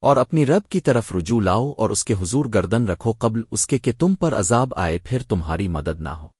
اور اپنی رب کی طرف رجوع لاؤ اور اس کے حضور گردن رکھو قبل اس کے کہ تم پر عذاب آئے، پھر تمہاری مدد نہ ہو۔